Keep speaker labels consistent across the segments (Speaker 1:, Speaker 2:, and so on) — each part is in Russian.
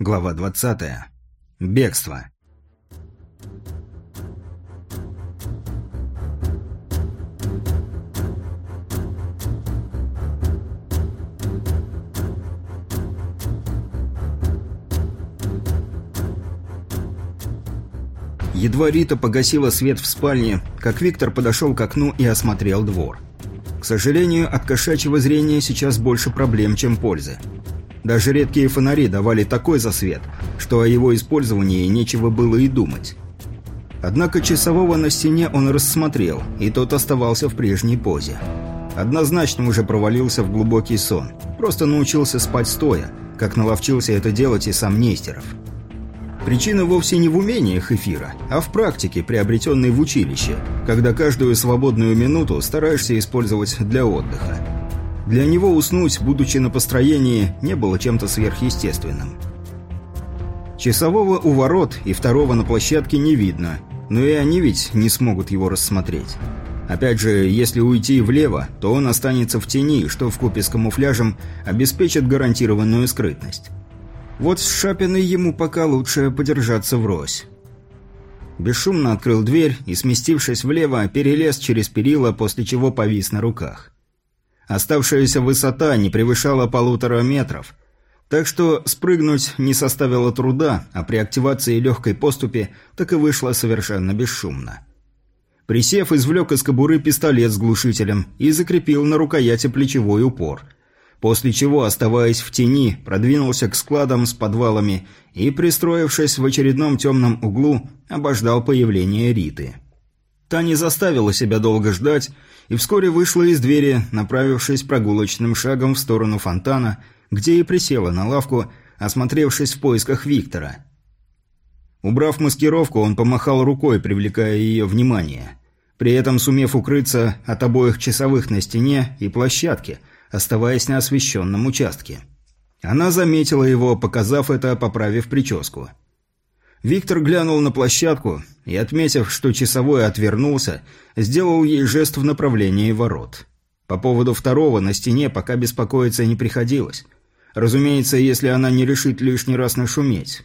Speaker 1: Глава 20. Бегство. Едва Рита погасила свет в спальне, как Виктор подошел к окну и осмотрел двор. К сожалению, от кошачьего зрения сейчас больше проблем, чем пользы. Даже редкие фонари давали такой засвет, что о его использовании нечего было и думать. Однако часового на стене он рассмотрел, и тот оставался в прежней позе. Однозначно уже провалился в глубокий сон. Просто научился спать стоя, как наловчился это делать и сам Нестеров. Причина вовсе не в умениях эфира, а в практике, приобретенной в училище, когда каждую свободную минуту стараешься использовать для отдыха. Для него уснуть, будучи на построении, не было чем-то сверхъестественным. Часового у ворот и второго на площадке не видно, но и они ведь не смогут его рассмотреть. Опять же, если уйти влево, то он останется в тени, что в купе с камуфляжем обеспечит гарантированную скрытность. Вот с Шапиной ему пока лучше подержаться врозь. Бесшумно открыл дверь и, сместившись влево, перелез через перила, после чего повис на руках. Оставшаяся высота не превышала полутора метров, так что спрыгнуть не составило труда, а при активации легкой поступи так и вышло совершенно бесшумно. Присев, извлек из кобуры пистолет с глушителем и закрепил на рукояти плечевой упор, после чего, оставаясь в тени, продвинулся к складам с подвалами и, пристроившись в очередном темном углу, обождал появления Риты. Та не заставила себя долго ждать и вскоре вышла из двери, направившись прогулочным шагом в сторону фонтана, где и присела на лавку, осмотревшись в поисках Виктора. Убрав маскировку, он помахал рукой, привлекая ее внимание, при этом сумев укрыться от обоих часовых на стене и площадке, оставаясь на освещенном участке. Она заметила его, показав это, поправив прическу. Виктор глянул на площадку и, отметив, что часовой отвернулся, сделал ей жест в направлении ворот. По поводу второго на стене пока беспокоиться не приходилось. Разумеется, если она не решит лишний раз нашуметь.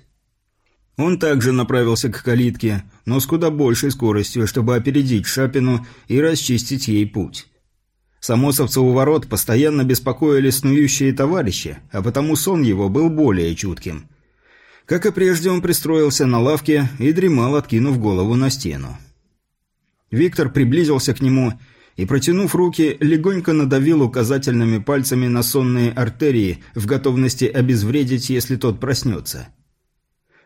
Speaker 1: Он также направился к калитке, но с куда большей скоростью, чтобы опередить Шапину и расчистить ей путь. Самосовца у ворот постоянно беспокоили снующие товарищи, а потому сон его был более чутким – как и прежде, он пристроился на лавке и дремал, откинув голову на стену. Виктор приблизился к нему и, протянув руки, легонько надавил указательными пальцами на сонные артерии в готовности обезвредить, если тот проснется.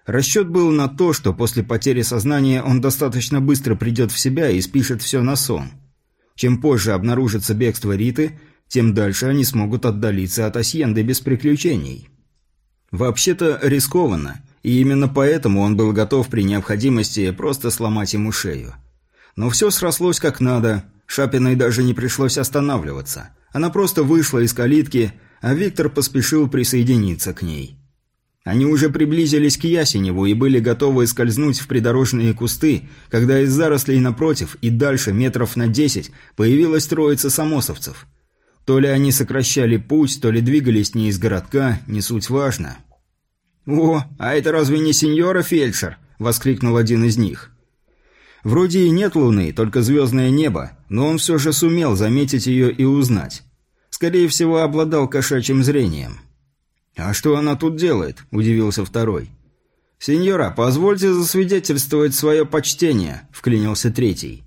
Speaker 1: Расчет был на то, что после потери сознания он достаточно быстро придет в себя и спишет все на сон. Чем позже обнаружится бегство Риты, тем дальше они смогут отдалиться от Асьенды без приключений. Вообще-то рискованно, и именно поэтому он был готов при необходимости просто сломать ему шею. Но все срослось как надо, Шапиной даже не пришлось останавливаться. Она просто вышла из калитки, а Виктор поспешил присоединиться к ней. Они уже приблизились к Ясеневу и были готовы скользнуть в придорожные кусты, когда из зарослей напротив и дальше метров на десять появилась троица самосовцев – то ли они сокращали путь, то ли двигались не из городка, не суть важно. «О, а это разве не сеньора фельдшер?» – воскликнул один из них. Вроде и нет луны, только звездное небо, но он все же сумел заметить ее и узнать. Скорее всего, обладал кошачьим зрением. «А что она тут делает?» – удивился второй. «Сеньора, позвольте засвидетельствовать свое почтение», – вклинился третий.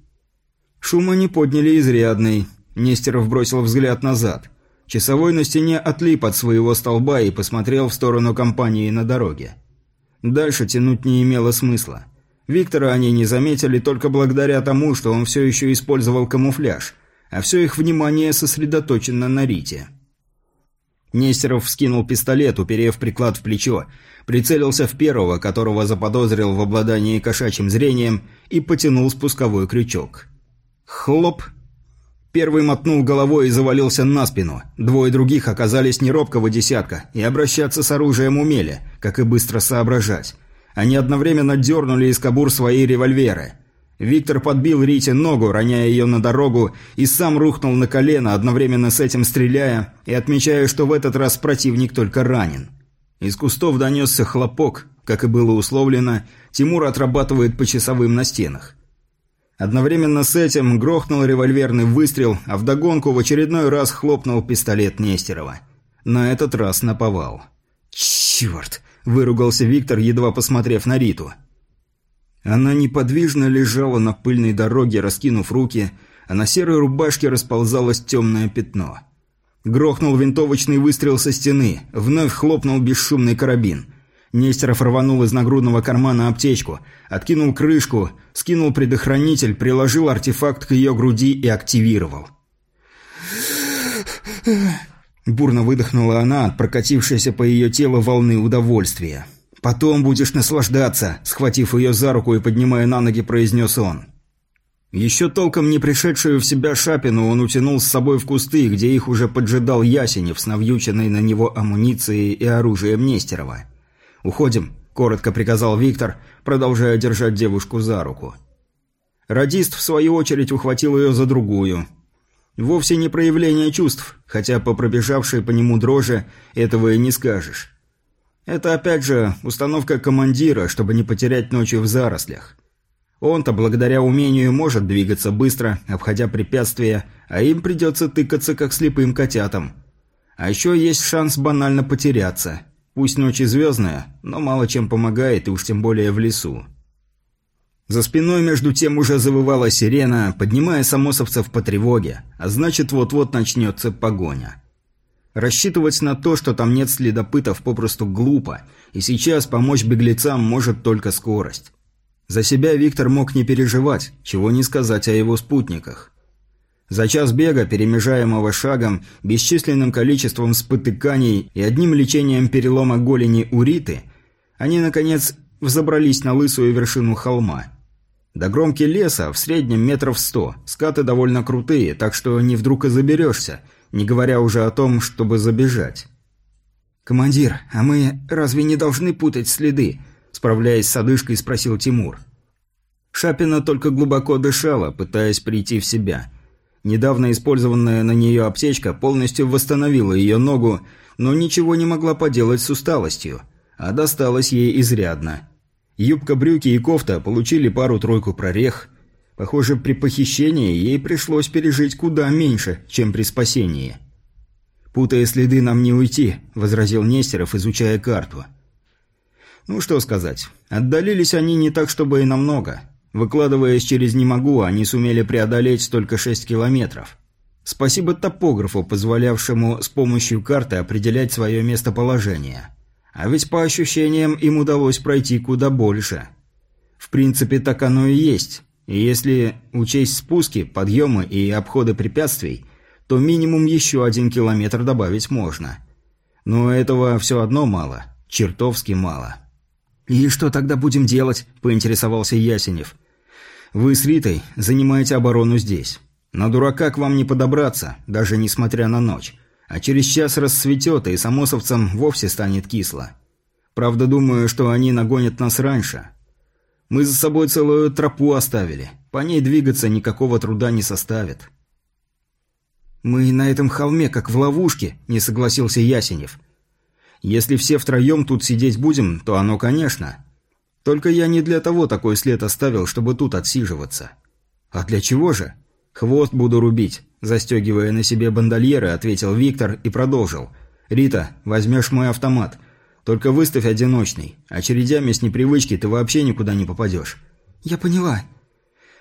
Speaker 1: Шума не подняли изрядный, Нестеров бросил взгляд назад. Часовой на стене отлип от своего столба и посмотрел в сторону компании на дороге. Дальше тянуть не имело смысла. Виктора они не заметили только благодаря тому, что он все еще использовал камуфляж, а все их внимание сосредоточено на Рите. Нестеров вскинул пистолет, уперев приклад в плечо, прицелился в первого, которого заподозрил в обладании кошачьим зрением, и потянул спусковой крючок. Хлоп! Первый мотнул головой и завалился на спину. Двое других оказались не робкого десятка и обращаться с оружием умели, как и быстро соображать. Они одновременно дернули из кобур свои револьверы. Виктор подбил Рите ногу, роняя ее на дорогу, и сам рухнул на колено, одновременно с этим стреляя и отмечая, что в этот раз противник только ранен. Из кустов донесся хлопок. Как и было условлено, Тимур отрабатывает по часовым на стенах. Одновременно с этим грохнул револьверный выстрел, а вдогонку в очередной раз хлопнул пистолет Нестерова. На этот раз наповал. «Черт!» – выругался Виктор, едва посмотрев на Риту. Она неподвижно лежала на пыльной дороге, раскинув руки, а на серой рубашке расползалось темное пятно. Грохнул винтовочный выстрел со стены, вновь хлопнул бесшумный карабин. Нестеров рванул из нагрудного кармана аптечку, откинул крышку, скинул предохранитель, приложил артефакт к ее груди и активировал. Бурно выдохнула она от прокатившейся по ее телу волны удовольствия. «Потом будешь наслаждаться», – схватив ее за руку и поднимая на ноги, произнес он. Еще толком не пришедшую в себя Шапину он утянул с собой в кусты, где их уже поджидал Ясенев с навьюченной на него амуницией и оружием Нестерова. «Уходим», – коротко приказал Виктор, продолжая держать девушку за руку. Радист, в свою очередь, ухватил ее за другую. Вовсе не проявление чувств, хотя по пробежавшей по нему дрожи этого и не скажешь. Это, опять же, установка командира, чтобы не потерять ночью в зарослях. Он-то, благодаря умению, может двигаться быстро, обходя препятствия, а им придется тыкаться, как слепым котятам. А еще есть шанс банально потеряться. Пусть ночь и звездная, но мало чем помогает, и уж тем более в лесу. За спиной между тем уже завывала сирена, поднимая самосовцев по тревоге, а значит вот-вот начнется погоня. Рассчитывать на то, что там нет следопытов, попросту глупо, и сейчас помочь беглецам может только скорость. За себя Виктор мог не переживать, чего не сказать о его спутниках. За час бега, перемежаемого шагом, бесчисленным количеством спотыканий и одним лечением перелома голени у Риты, они, наконец, взобрались на лысую вершину холма. До громки леса в среднем метров сто, скаты довольно крутые, так что не вдруг и заберешься – не говоря уже о том, чтобы забежать. «Командир, а мы разве не должны путать следы?» Справляясь с одышкой, спросил Тимур. Шапина только глубоко дышала, пытаясь прийти в себя. Недавно использованная на нее аптечка полностью восстановила ее ногу, но ничего не могла поделать с усталостью, а досталось ей изрядно. Юбка, брюки и кофта получили пару-тройку прорех, Похоже, при похищении ей пришлось пережить куда меньше, чем при спасении. «Путая следы, нам не уйти», – возразил Нестеров, изучая карту. «Ну что сказать, отдалились они не так, чтобы и намного. Выкладываясь через «не могу», они сумели преодолеть только 6 километров. Спасибо топографу, позволявшему с помощью карты определять свое местоположение. А ведь по ощущениям им удалось пройти куда больше. В принципе, так оно и есть». И если учесть спуски, подъемы и обходы препятствий, то минимум еще один километр добавить можно. Но этого все одно мало. Чертовски мало. «И что тогда будем делать?» – поинтересовался Ясенев. «Вы с Ритой занимаете оборону здесь. На дурака к вам не подобраться, даже несмотря на ночь. А через час рассветет, и самосовцам вовсе станет кисло. Правда, думаю, что они нагонят нас раньше. Мы за собой целую тропу оставили. По ней двигаться никакого труда не составит. «Мы на этом холме, как в ловушке», – не согласился Ясенев. «Если все втроем тут сидеть будем, то оно, конечно. Только я не для того такой след оставил, чтобы тут отсиживаться». «А для чего же?» «Хвост буду рубить», – застегивая на себе бандольеры, ответил Виктор и продолжил. «Рита, возьмешь мой автомат. Только выставь одиночный. Очередями с непривычки ты вообще никуда не попадешь».
Speaker 2: «Я поняла».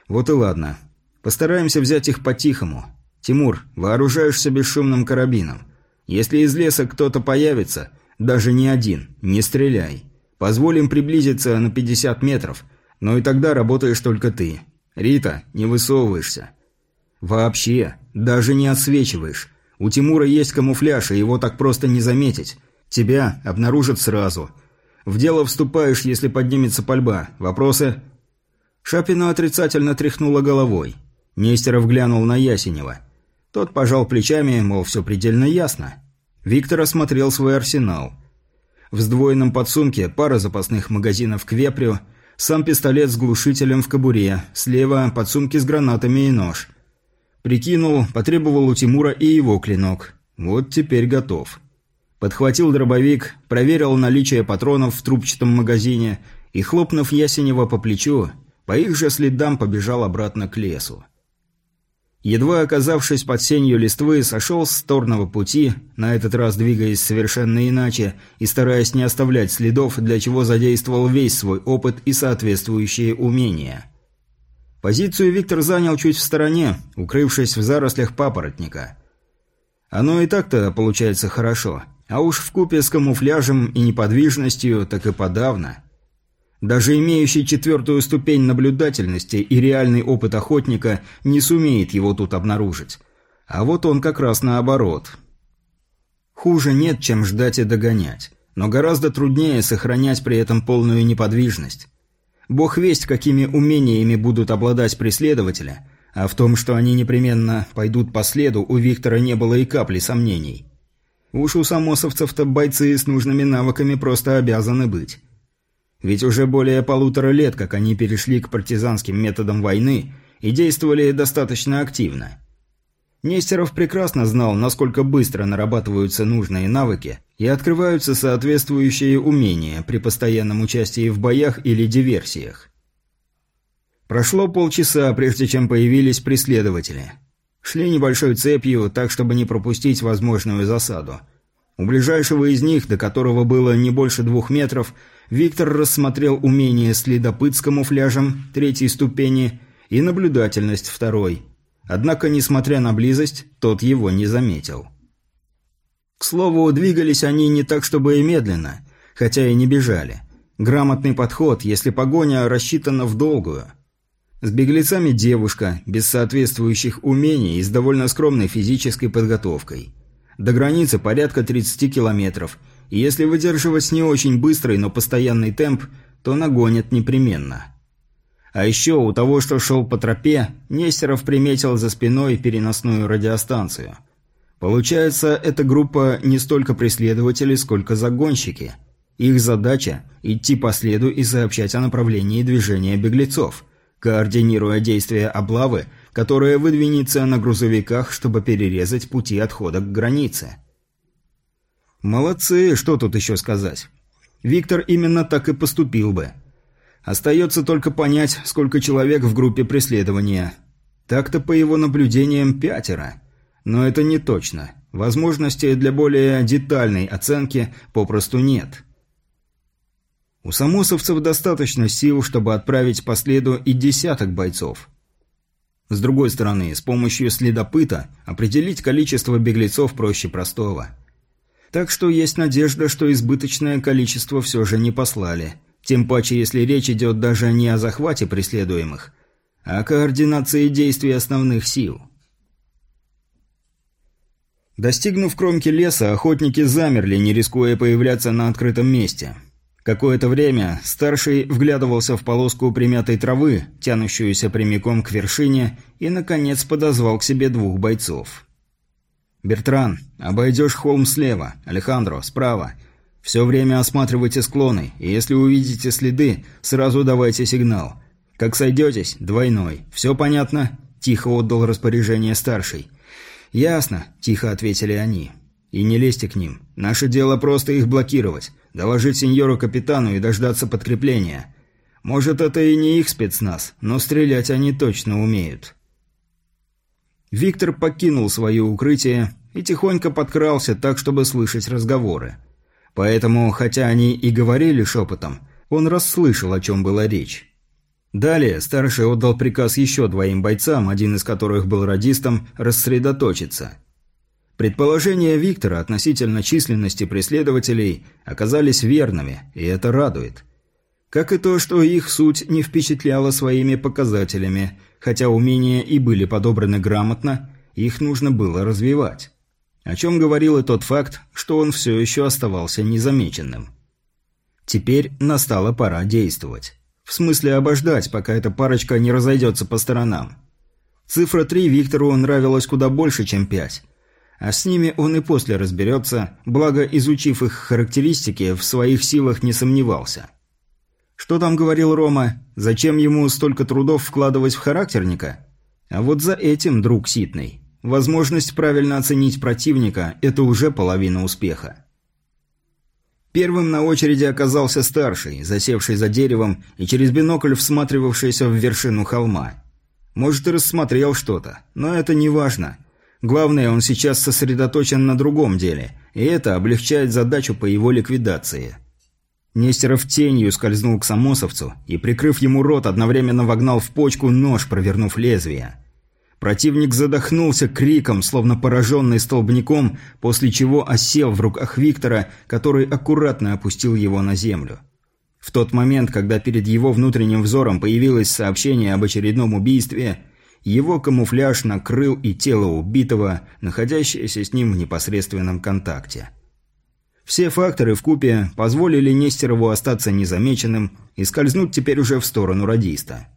Speaker 1: «Вот и ладно. Постараемся взять их по-тихому. Тимур, вооружаешься бесшумным карабином. Если из леса кто-то появится, даже не один, не стреляй. Позволим приблизиться на 50 метров, но и тогда работаешь только ты. Рита, не высовываешься. Вообще, даже не отсвечиваешь. У Тимура есть камуфляж, и его так просто не заметить. Тебя обнаружат сразу. В дело вступаешь, если поднимется пальба. Вопросы?» Шапина отрицательно тряхнула головой. Нестеров глянул на Ясенева. Тот пожал плечами, мол, все предельно ясно. Виктор осмотрел свой арсенал. В сдвоенном подсумке пара запасных магазинов к вепрю, сам пистолет с глушителем в кобуре, слева подсумки с гранатами и нож. Прикинул, потребовал у Тимура и его клинок. Вот теперь готов. Подхватил дробовик, проверил наличие патронов в трубчатом магазине и, хлопнув Ясенева по плечу, по их же следам побежал обратно к лесу. Едва оказавшись под сенью листвы, сошел с торного пути, на этот раз двигаясь совершенно иначе и стараясь не оставлять следов, для чего задействовал весь свой опыт и соответствующие умения. Позицию Виктор занял чуть в стороне, укрывшись в зарослях папоротника. Оно и так-то получается хорошо, а уж в купе с камуфляжем и неподвижностью так и подавно – даже имеющий четвертую ступень наблюдательности и реальный опыт охотника не сумеет его тут обнаружить. А вот он как раз наоборот. Хуже нет, чем ждать и догонять. Но гораздо труднее сохранять при этом полную неподвижность. Бог весть, какими умениями будут обладать преследователи, а в том, что они непременно пойдут по следу, у Виктора не было и капли сомнений. Уж у самосовцев-то бойцы с нужными навыками просто обязаны быть. Ведь уже более полутора лет, как они перешли к партизанским методам войны и действовали достаточно активно. Нестеров прекрасно знал, насколько быстро нарабатываются нужные навыки и открываются соответствующие умения при постоянном участии в боях или диверсиях. Прошло полчаса, прежде чем появились преследователи. Шли небольшой цепью, так чтобы не пропустить возможную засаду. У ближайшего из них, до которого было не больше двух метров, Виктор рассмотрел умение следопыт с камуфляжем третьей ступени и наблюдательность второй. Однако, несмотря на близость, тот его не заметил. К слову, двигались они не так, чтобы и медленно, хотя и не бежали. Грамотный подход, если погоня рассчитана в долгую. С беглецами девушка, без соответствующих умений и с довольно скромной физической подготовкой. До границы порядка 30 километров – и если выдерживать не очень быстрый, но постоянный темп, то нагонят непременно. А еще у того, что шел по тропе, Нестеров приметил за спиной переносную радиостанцию. Получается, эта группа не столько преследователи, сколько загонщики. Их задача – идти по следу и сообщать о направлении движения беглецов, координируя действия облавы, которая выдвинется на грузовиках, чтобы перерезать пути отхода к границе. Молодцы, что тут еще сказать. Виктор именно так и поступил бы. Остается только понять, сколько человек в группе преследования. Так-то по его наблюдениям пятеро. Но это не точно. Возможностей для более детальной оценки попросту нет. У самосовцев достаточно сил, чтобы отправить по следу и десяток бойцов. С другой стороны, с помощью следопыта определить количество беглецов проще простого – так что есть надежда, что избыточное количество все же не послали. Тем паче, если речь идет даже не о захвате преследуемых, а о координации действий основных сил. Достигнув кромки леса, охотники замерли, не рискуя появляться на открытом месте. Какое-то время старший вглядывался в полоску примятой травы, тянущуюся прямиком к вершине, и, наконец, подозвал к себе двух бойцов. «Бертран, обойдешь холм слева, Алехандро, справа. Все время осматривайте склоны, и если увидите следы, сразу давайте сигнал. Как сойдетесь, двойной. Все понятно?» – тихо отдал распоряжение старший. «Ясно», – тихо ответили они. «И не лезьте к ним. Наше дело просто их блокировать, доложить сеньору-капитану и дождаться подкрепления. Может, это и не их спецназ, но стрелять они точно умеют». Виктор покинул свое укрытие и тихонько подкрался так, чтобы слышать разговоры. Поэтому, хотя они и говорили шепотом, он расслышал, о чем была речь. Далее старший отдал приказ еще двоим бойцам, один из которых был радистом, рассредоточиться. Предположения Виктора относительно численности преследователей оказались верными, и это радует. Как и то, что их суть не впечатляла своими показателями, хотя умения и были подобраны грамотно, их нужно было развивать. О чем говорил и тот факт, что он все еще оставался незамеченным. Теперь настала пора действовать. В смысле обождать, пока эта парочка не разойдется по сторонам. Цифра 3 Виктору нравилась куда больше, чем 5. А с ними он и после разберется, благо изучив их характеристики, в своих силах не сомневался. Что там говорил Рома? Зачем ему столько трудов вкладывать в характерника? А вот за этим, друг Ситный. Возможность правильно оценить противника – это уже половина успеха. Первым на очереди оказался старший, засевший за деревом и через бинокль всматривавшийся в вершину холма. Может, и рассмотрел что-то, но это не важно. Главное, он сейчас сосредоточен на другом деле, и это облегчает задачу по его ликвидации. Нестеров тенью скользнул к самосовцу и, прикрыв ему рот, одновременно вогнал в почку нож, провернув лезвие. Противник задохнулся криком, словно пораженный столбняком, после чего осел в руках Виктора, который аккуратно опустил его на землю. В тот момент, когда перед его внутренним взором появилось сообщение об очередном убийстве, его камуфляж накрыл и тело убитого, находящееся с ним в непосредственном контакте. Все факторы в купе позволили Нестерову остаться незамеченным и скользнуть теперь уже в сторону радиста.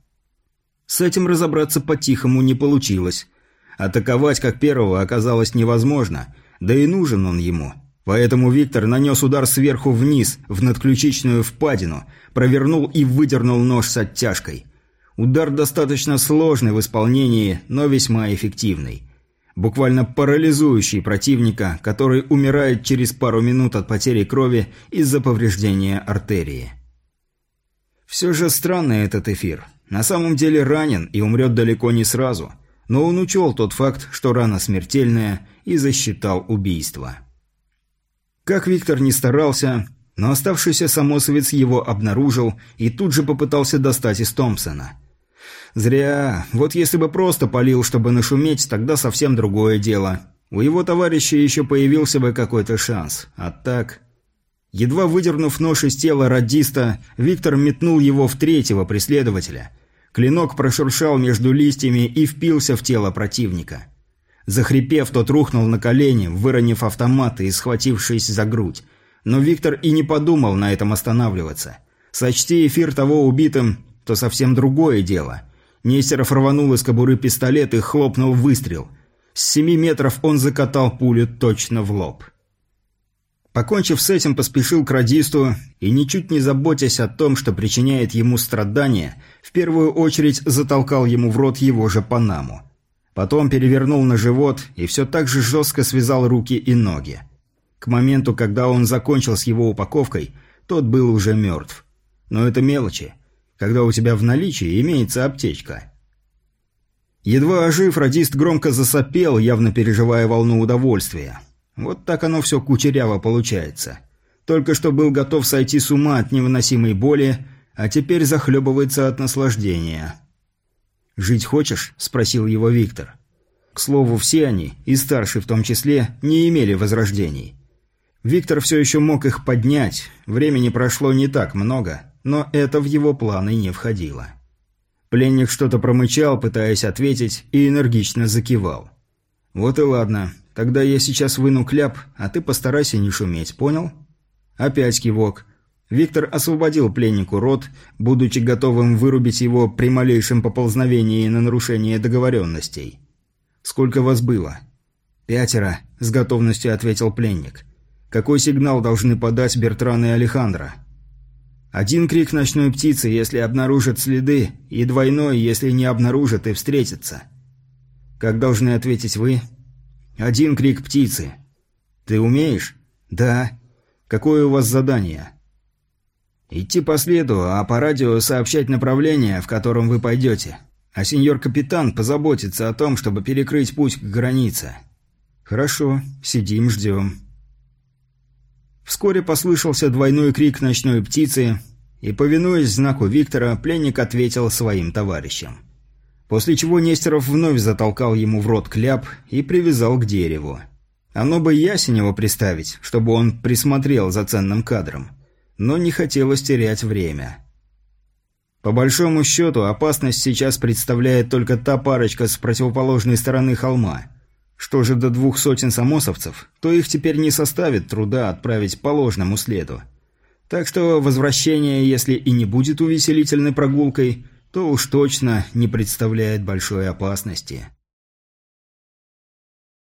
Speaker 1: С этим разобраться по-тихому не получилось. Атаковать как первого оказалось невозможно, да и нужен он ему. Поэтому Виктор нанес удар сверху вниз, в надключичную впадину, провернул и выдернул нож с оттяжкой. Удар достаточно сложный в исполнении, но весьма эффективный. Буквально парализующий противника, который умирает через пару минут от потери крови из-за повреждения артерии. Все же странный этот эфир. На самом деле ранен и умрет далеко не сразу, но он учел тот факт, что рана смертельная, и засчитал убийство. Как Виктор не старался, но оставшийся самосовец его обнаружил и тут же попытался достать из Томпсона. Зря. Вот если бы просто полил, чтобы нашуметь, тогда совсем другое дело. У его товарища еще появился бы какой-то шанс. А так... Едва выдернув нож из тела радиста, Виктор метнул его в третьего преследователя. Клинок прошуршал между листьями и впился в тело противника. Захрипев, тот рухнул на колени, выронив автомат и схватившись за грудь. Но Виктор и не подумал на этом останавливаться. Сочти эфир того убитым, то совсем другое дело. Нестеров рванул из кобуры пистолет и хлопнул выстрел. С семи метров он закатал пулю точно в лоб. Покончив с этим, поспешил к радисту и, ничуть не заботясь о том, что причиняет ему страдания, в первую очередь затолкал ему в рот его же панаму. Потом перевернул на живот и все так же жестко связал руки и ноги. К моменту, когда он закончил с его упаковкой, тот был уже мертв. Но это мелочи, когда у тебя в наличии имеется аптечка. Едва ожив, радист громко засопел, явно переживая волну удовольствия. Вот так оно все кучеряво получается. Только что был готов сойти с ума от невыносимой боли, а теперь захлебывается от наслаждения. «Жить хочешь?» – спросил его Виктор. К слову, все они, и старший в том числе, не имели возрождений. Виктор все еще мог их поднять, времени прошло не так много, но это в его планы не входило. Пленник что-то промычал, пытаясь ответить, и энергично закивал. «Вот и ладно, Тогда я сейчас выну кляп, а ты постарайся не шуметь, понял? Опять кивок. Виктор освободил пленнику рот, будучи готовым вырубить его при малейшем поползновении на нарушение договоренностей. «Сколько вас было?» «Пятеро», — с готовностью ответил пленник. «Какой сигнал должны подать Бертран и Алехандро?» «Один крик ночной птицы, если обнаружат следы, и двойной, если не обнаружат и встретятся». «Как должны ответить вы?» Один крик птицы. Ты умеешь? Да. Какое у вас задание? Идти по следу, а по радио сообщать направление, в котором вы пойдете. А сеньор-капитан позаботится о том, чтобы перекрыть путь к границе. Хорошо, сидим, ждем. Вскоре послышался двойной крик ночной птицы, и, повинуясь знаку Виктора, пленник ответил своим товарищам. После чего Нестеров вновь затолкал ему в рот кляп и привязал к дереву. Оно бы Ясенева приставить, чтобы он присмотрел за ценным кадром. Но не хотелось терять время. По большому счету, опасность сейчас представляет только та парочка с противоположной стороны холма. Что же до двух сотен самосовцев, то их теперь не составит труда отправить по ложному следу. Так что возвращение, если и не будет увеселительной прогулкой – то уж точно не представляет большой опасности.